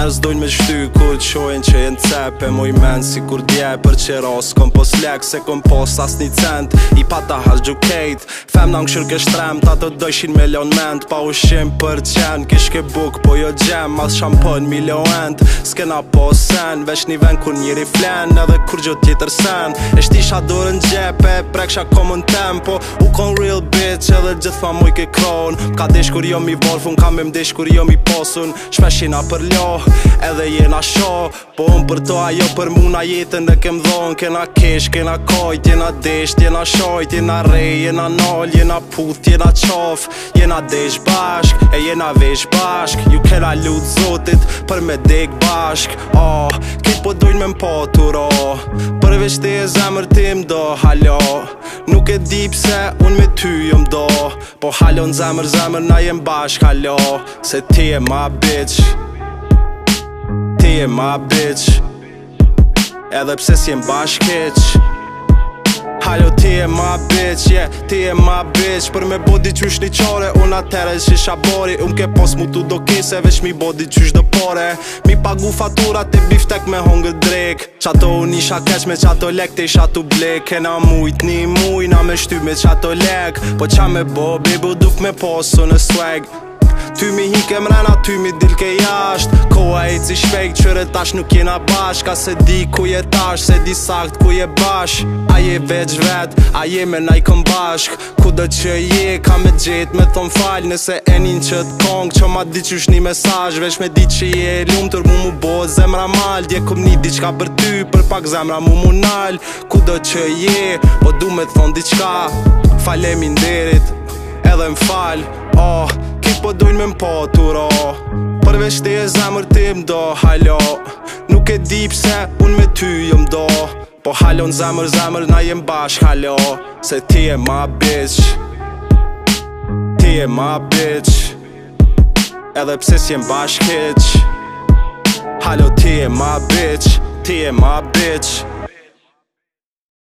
Njerës dojnë me shty ku të shojnë që jenë cepe Moj menë si kur dje për që rosë Kom pos lekë se kom pos as një cent I pata has gjukejt Fem në në këshur kësht trem Ta të dojshin me ment Pa ushim shim për qenë Kishke buk po jo gjem Mas shampon mi lo end Ske na posen Vesh një ven ku njëri flen Edhe kur gjot tjetër sen E shti sha gjepe Prek sha në tempo U kon real bitch edhe gjithma mujke kron Ka desh kur jo mi vorfun Ka me mdesh kur jo mi posun Shpesh edhe jena sho Po unë për to ajo për muna jetën dhe kem dhonë Kena kesh, kena kajt, jena desht, jena shojt, jena rej, jena nol, jena puth, jena qaf Jena desh bashk, e jena vesh bashk, ju kena lutë zotit për me dek bashk oh, Kit po dojnë me mpotur, oh, përveç ti e zemër tim do halo Nuk e di pse unë me ty jëm do Po halon zemër zemër na jem bashk halo Se ti e ma bitch Ti e ma bitch Edhe pse si e mba Halo ti e ma bitch yeah, Ti e ma bitch Për me bodi qysh një qore Unë atere që isha bori Unë ke pos mu të do kise Vesh mi bodi qysh dë pore Mi pagu fatura te biftek me hongë drek Qato unë isha keq me qato lek Te isha të blek E na mujt një muj, Na me shty me qato lek Po qa me bo bibu duf me posu në swag Ty mi hike mrena, ty mi dilke jasht Koha e ci shpejt, qëre tash nuk jena bashk A se di ku je tash, se di sakt ku je bash A je veç vet, a je me na i bashk Ku dhe që je, ka me gjet me thon fal Nëse enin që t'kong, që ma di qysh një mesaj Vesh me di që je lumë, tër mu mu bo zemra mal Dje kom një diqka për ty, për pak zemra mu mu nal Ku dhe që je, po du me thon diqka Falemi nderit, edhe m'fal Oh, ti po dojnë me mpatura Përveç ti e zemër ti m'do, halo Nuk e di pse unë me ty jë jo m'do Po halo në zemër zemër na jem bash halo Se ti e ma bitch Ti e ma bitch Edhe pse si jem bash kitch Halo ti e ma bitch Ti e ma bitch